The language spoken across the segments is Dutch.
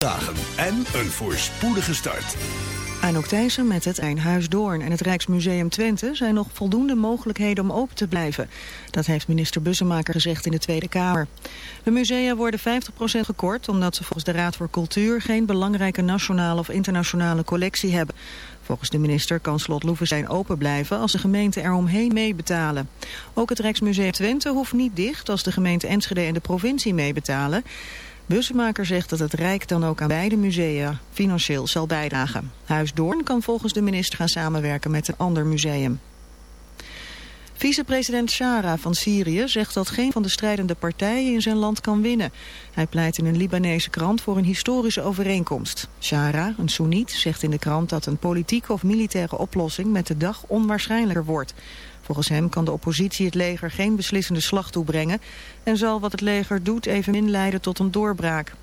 dagen en een voorspoedige start. Anouk Thijssen met het Eindhuis Doorn en het Rijksmuseum Twente zijn nog voldoende mogelijkheden om open te blijven. Dat heeft minister Bussemaker gezegd in de Tweede Kamer. De musea worden 50% gekort omdat ze volgens de Raad voor Cultuur geen belangrijke nationale of internationale collectie hebben. Volgens de minister kan slot Loevestein open blijven als de gemeenten eromheen meebetalen. Ook het Rijksmuseum Twente hoeft niet dicht als de gemeente Enschede en de provincie meebetalen. Bussemaker zegt dat het Rijk dan ook aan beide musea financieel zal bijdragen. Huis Doorn kan volgens de minister gaan samenwerken met een ander museum. Vicepresident Shara van Syrië zegt dat geen van de strijdende partijen in zijn land kan winnen. Hij pleit in een Libanese krant voor een historische overeenkomst. Shara, een Soeniet, zegt in de krant dat een politieke of militaire oplossing met de dag onwaarschijnlijker wordt. Volgens hem kan de oppositie het leger geen beslissende slag toebrengen... en zal wat het leger doet evenmin leiden tot een doorbraak.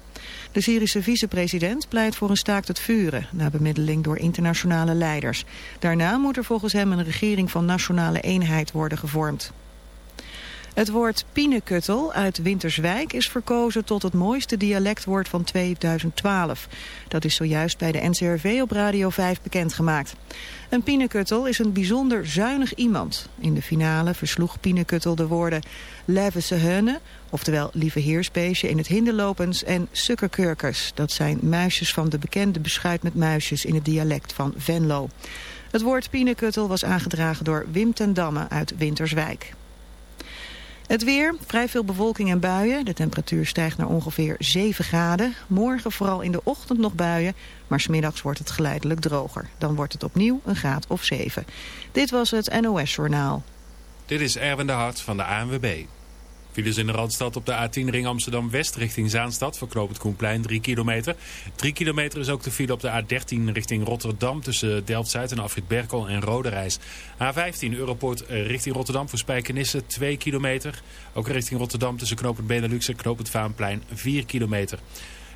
De Syrische vicepresident pleit voor een staakt het vuren... na bemiddeling door internationale leiders. Daarna moet er volgens hem een regering van nationale eenheid worden gevormd. Het woord pienekuttel uit Winterswijk is verkozen tot het mooiste dialectwoord van 2012. Dat is zojuist bij de NCRV op Radio 5 bekendgemaakt. Een pienekuttel is een bijzonder zuinig iemand. In de finale versloeg pienekuttel de woorden leve heune, oftewel lieve heersbeestje in het hinderlopens en sukkerkurkers. Dat zijn muisjes van de bekende beschuit met muisjes in het dialect van Venlo. Het woord pienekuttel was aangedragen door Wim ten Damme uit Winterswijk. Het weer, vrij veel bewolking en buien. De temperatuur stijgt naar ongeveer 7 graden. Morgen vooral in de ochtend nog buien, maar smiddags wordt het geleidelijk droger. Dan wordt het opnieuw een graad of 7. Dit was het NOS Journaal. Dit is Erwin de Hart van de ANWB. Files in de Randstad op de A10 ring Amsterdam-West richting Zaanstad. Verknoopt het Koenplein 3 kilometer. 3 kilometer is ook de file op de A13 richting Rotterdam... tussen Delft-Zuid en Afrit Berkel en Roderijs. A15 Europoort eh, richting Rotterdam voor Spijkenisse 2 kilometer. Ook richting Rotterdam tussen Knoopend Benelux en Knoopend Vaanplein 4 kilometer.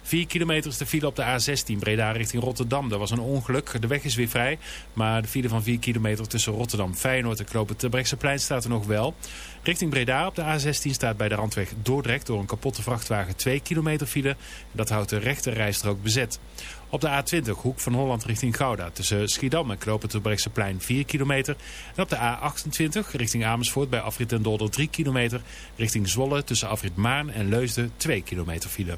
4 kilometer is de file op de A16 Breda richting Rotterdam. Er was een ongeluk. De weg is weer vrij. Maar de file van 4 kilometer tussen Rotterdam, Feyenoord en Knopen Terbrechtseplein staat er nog wel. Richting Breda op de A16 staat bij de randweg Dordrecht door een kapotte vrachtwagen 2 kilometer file. Dat houdt de rechte rijstrook bezet. Op de A20 hoek van Holland richting Gouda tussen Schiedam en Knopen Terbrechtseplein 4 kilometer. En op de A28 richting Amersfoort bij afrit en Dolder 3 kilometer. Richting Zwolle tussen afrit Maan en Leusden 2 kilometer file.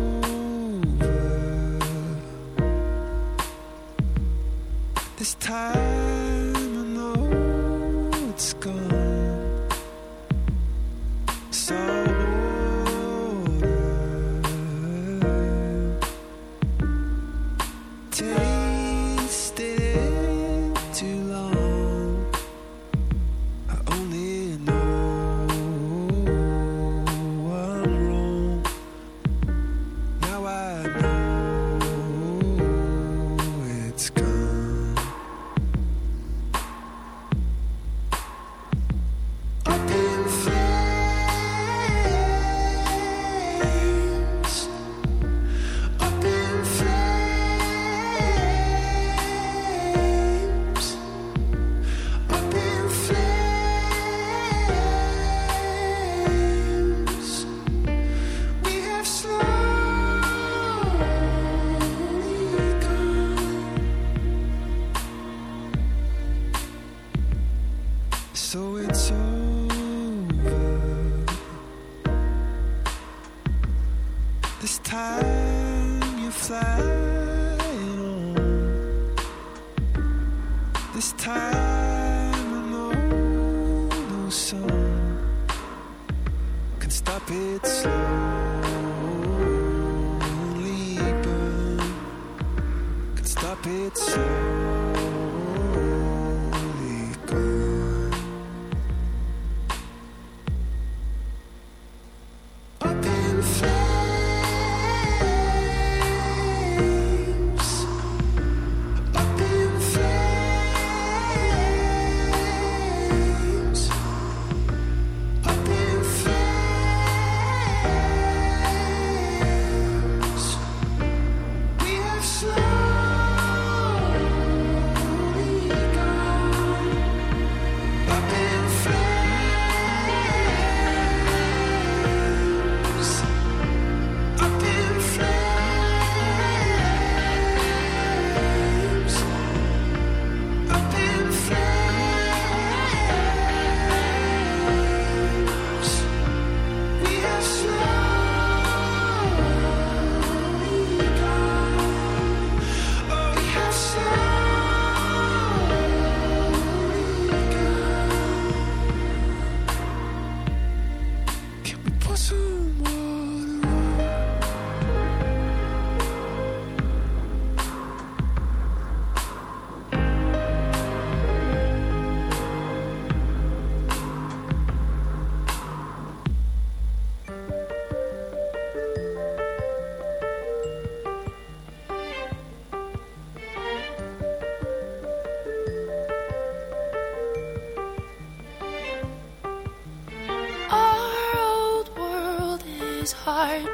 high.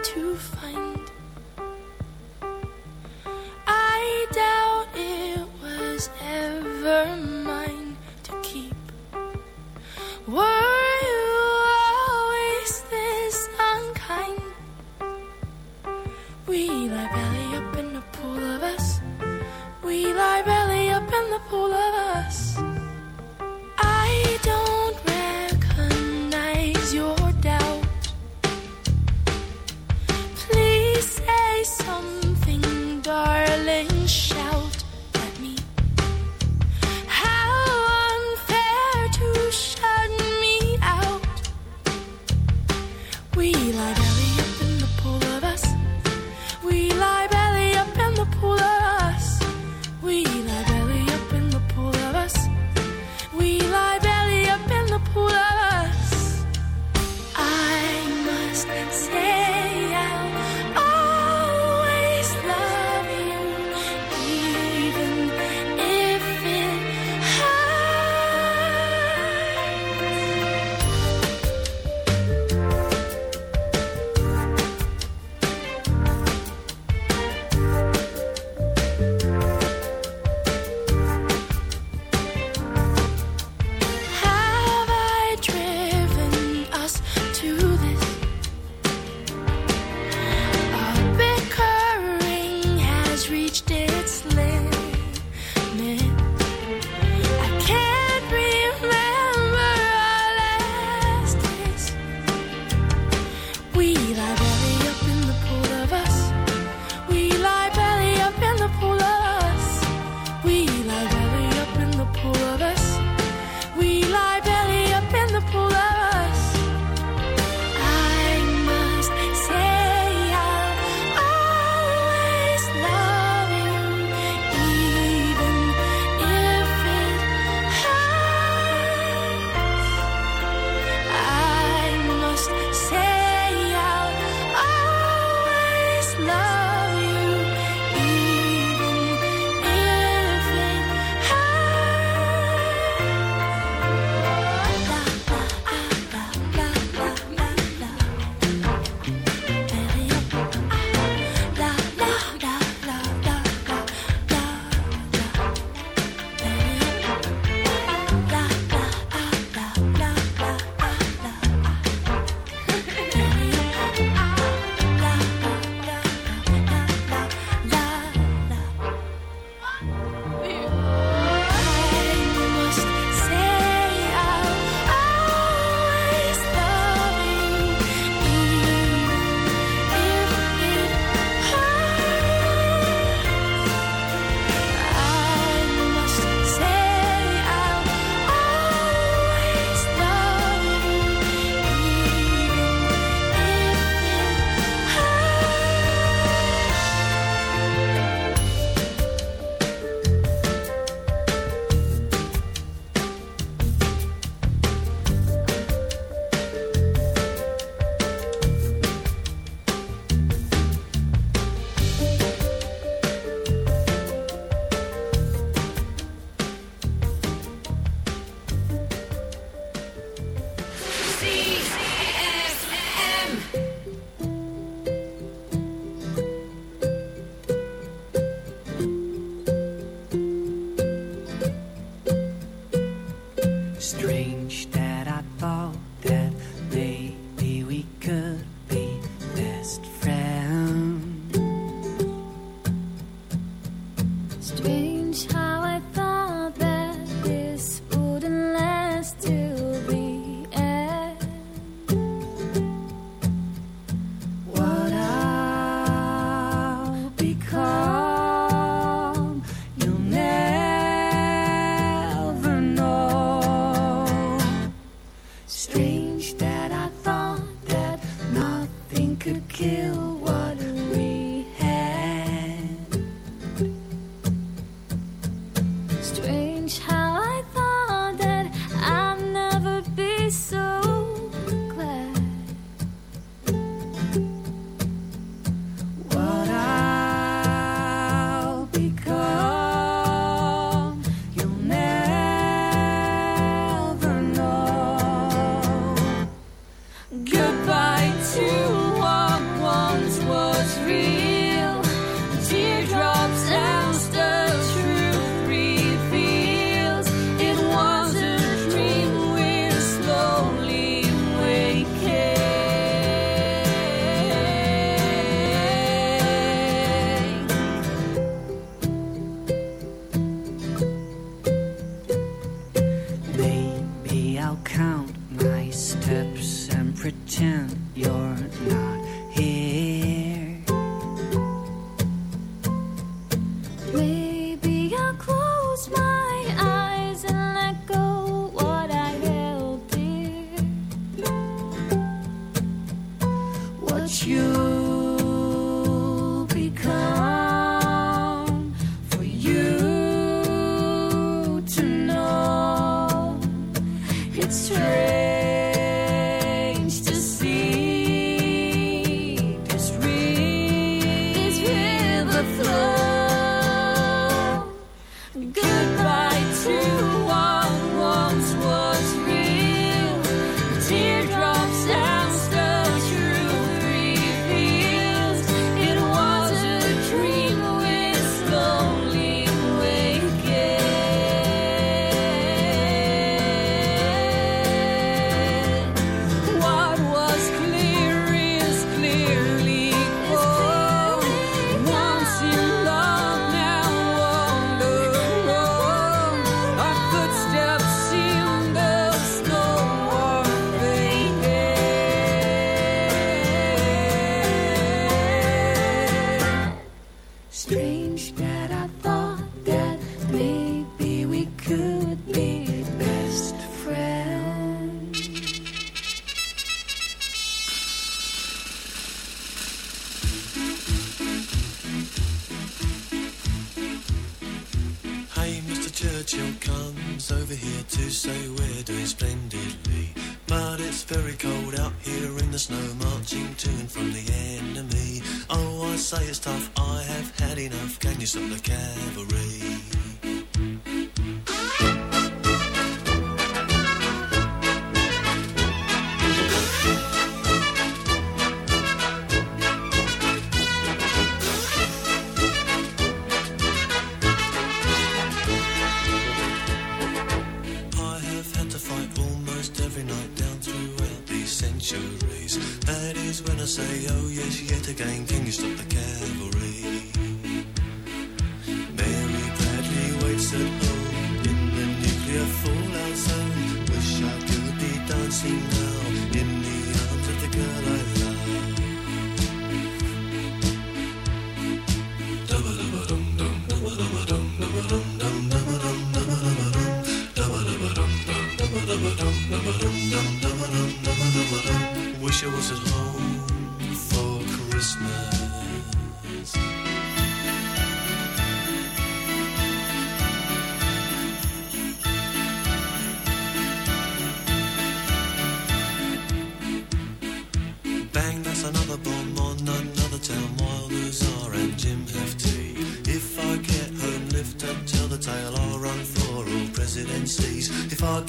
too strange how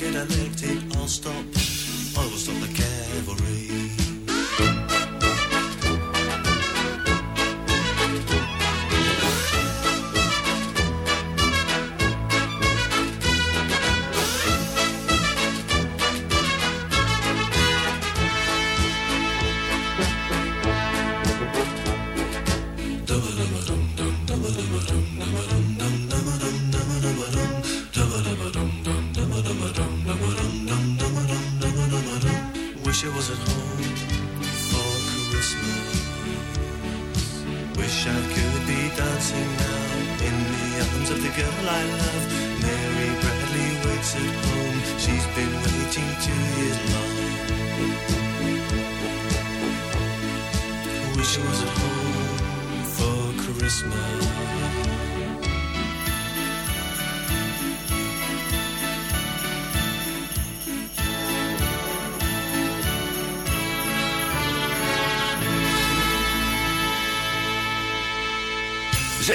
and I licked it all. Stop.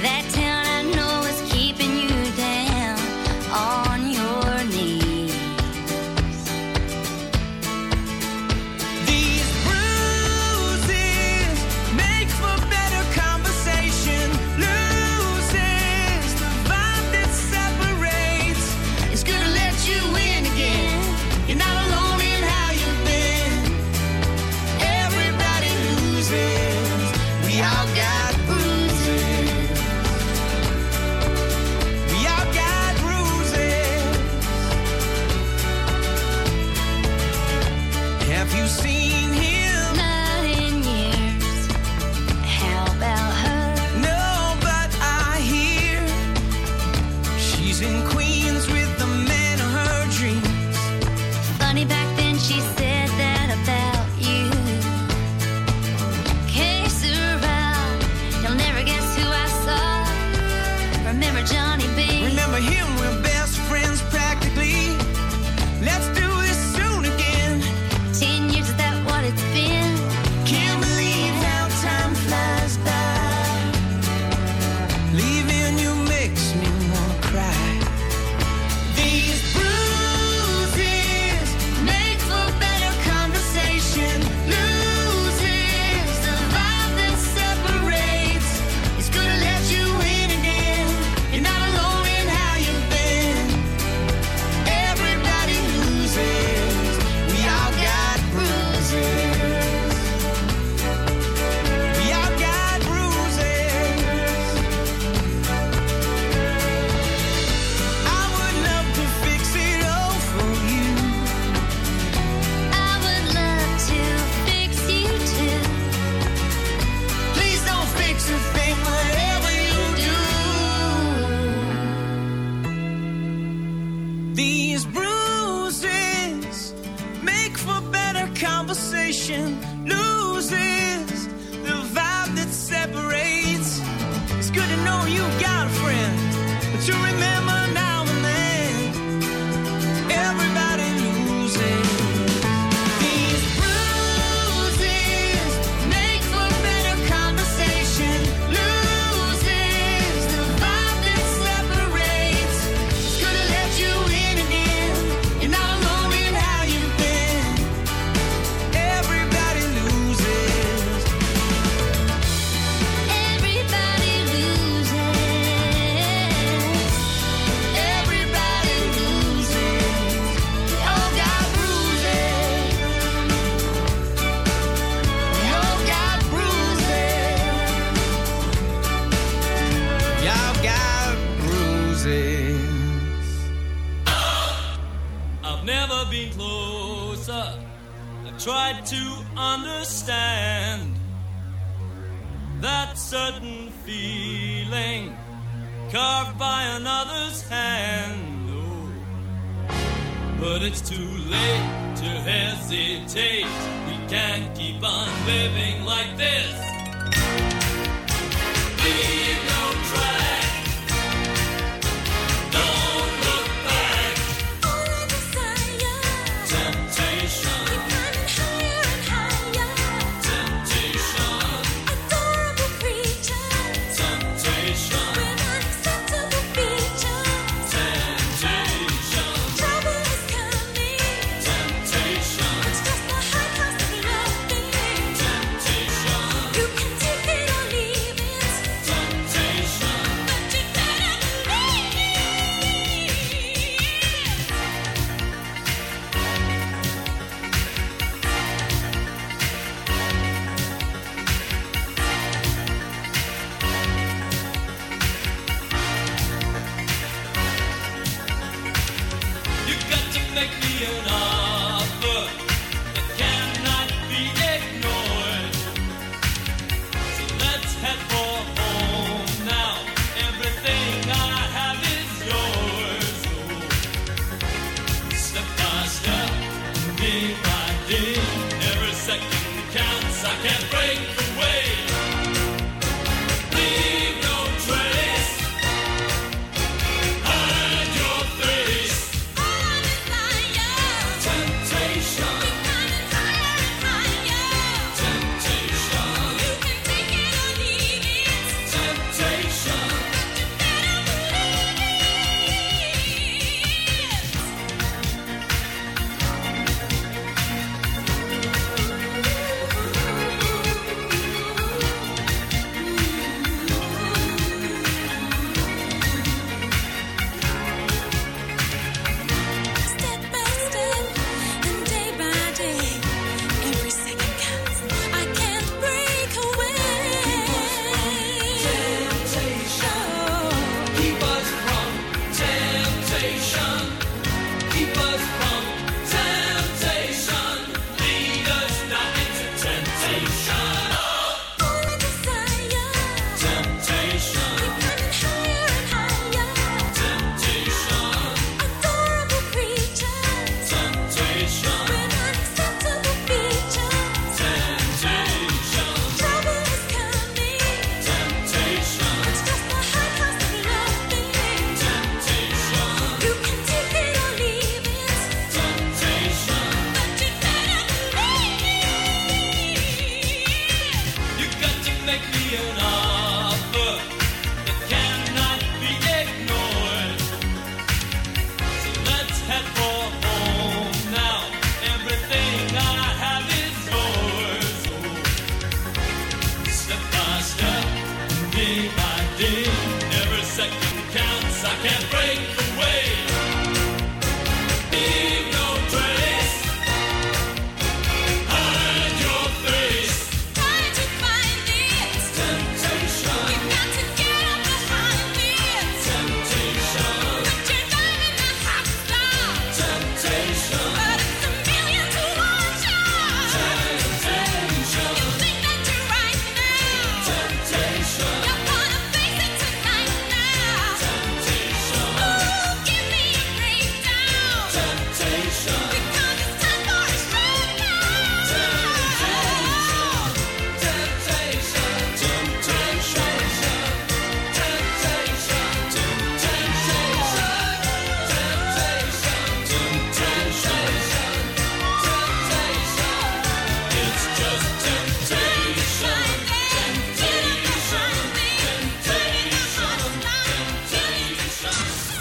That time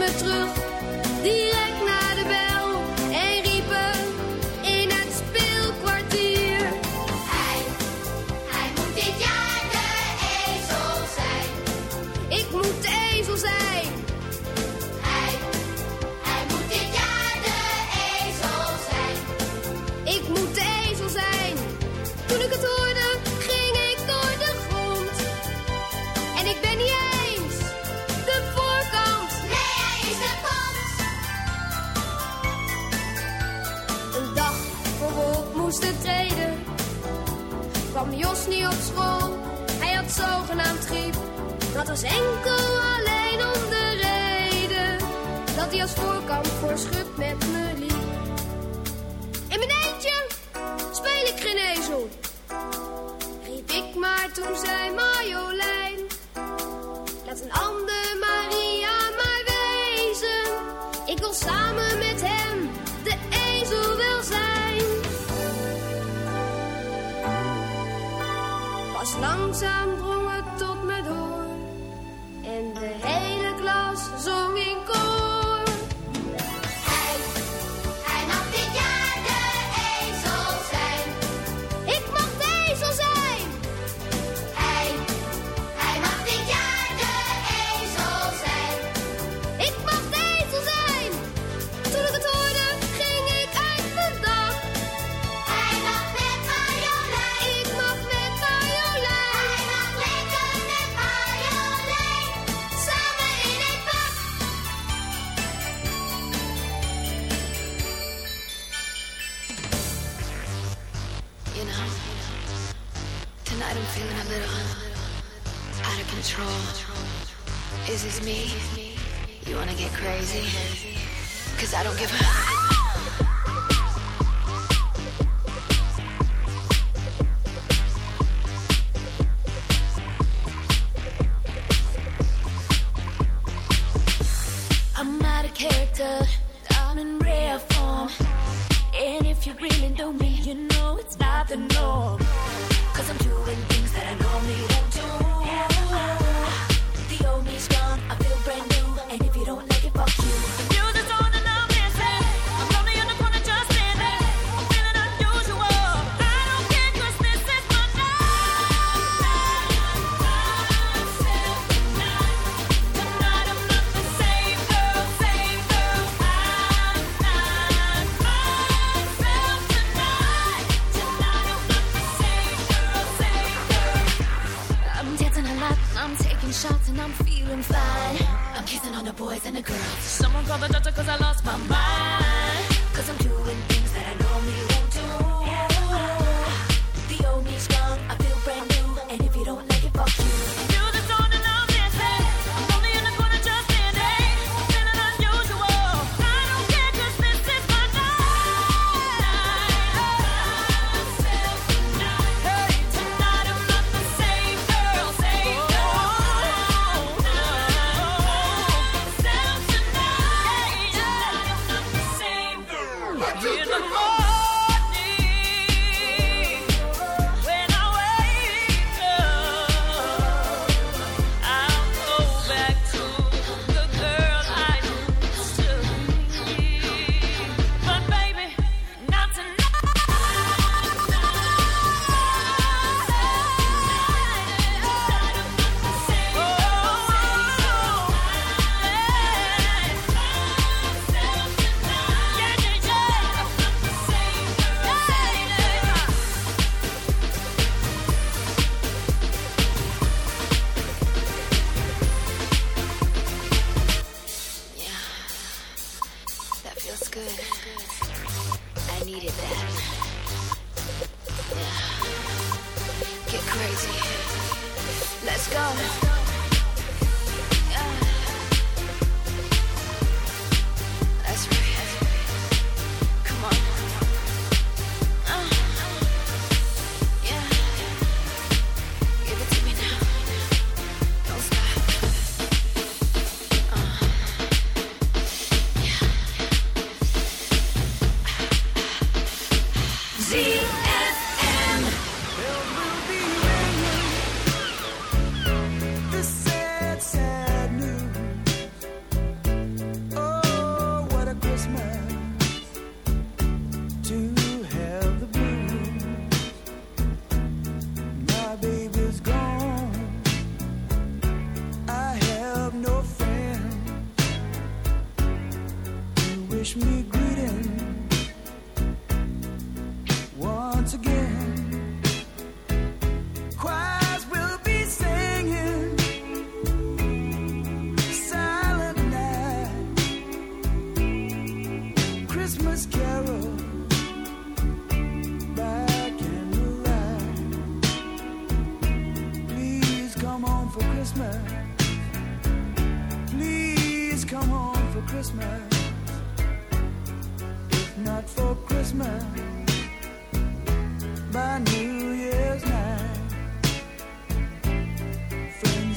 me terug. I'm in rare form. And if you really know me, you know it's not the norm.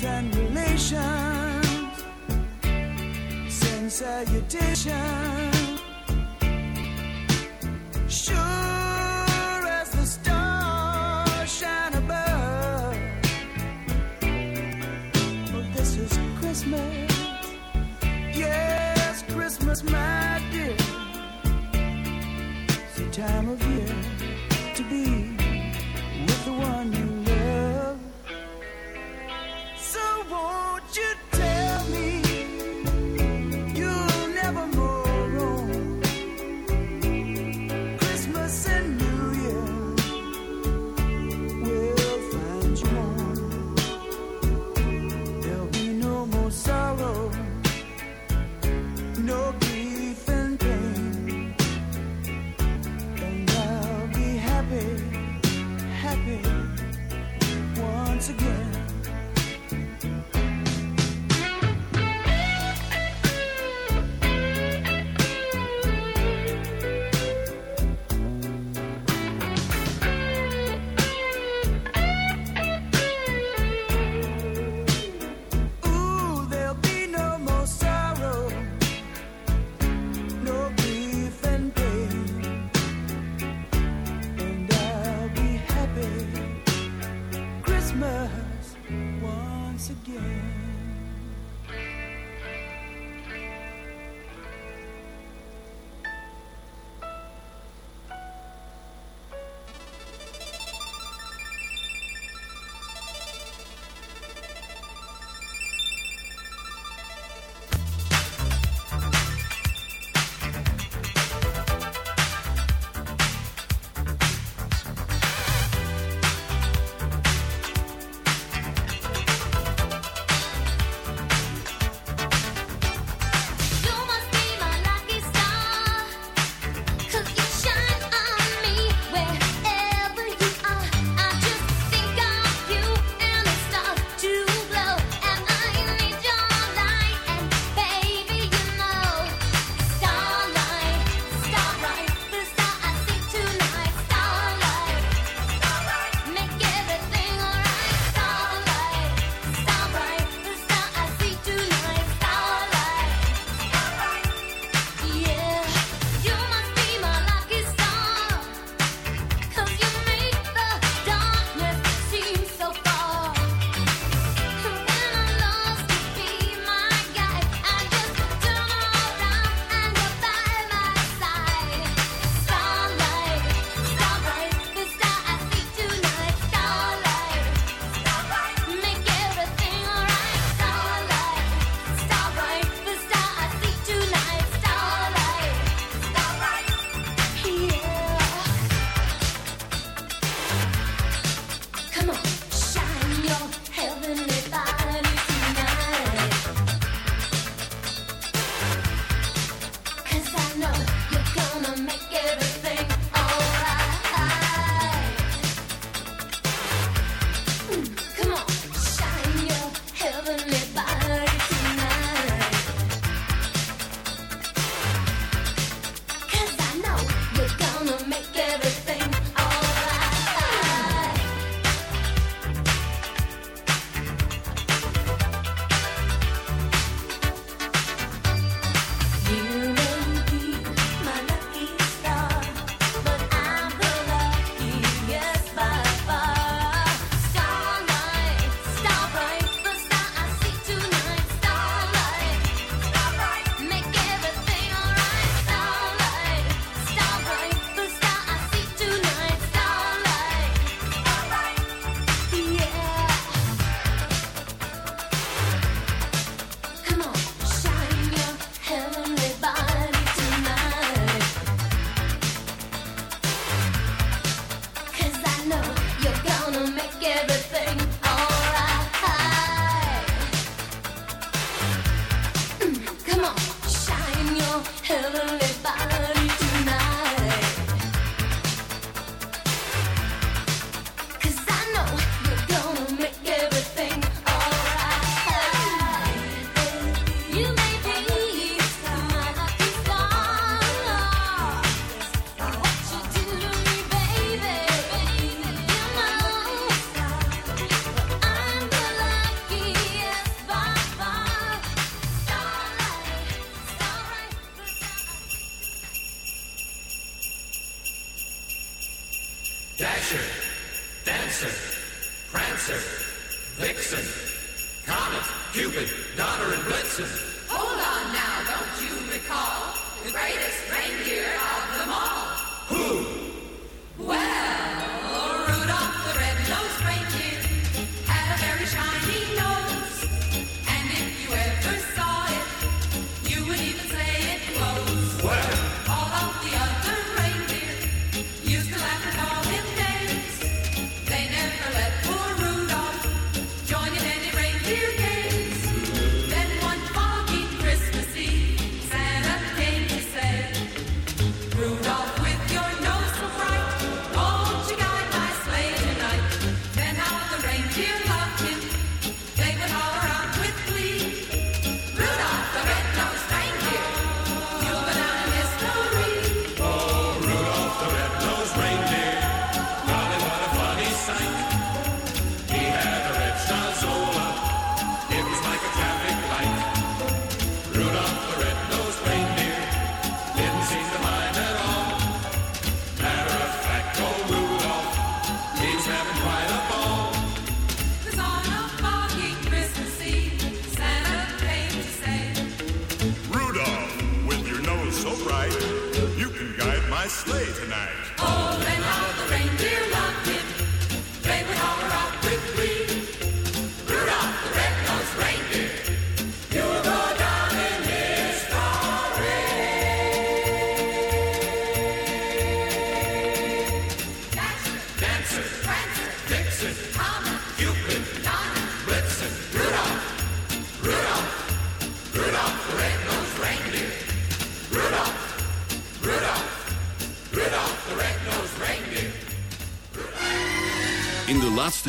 and relations, sense salutation. Sure as the stars shine above, well, this is Christmas. Yes, Christmas, my dear. It's the time of year to be.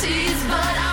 Nazis, but I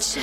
so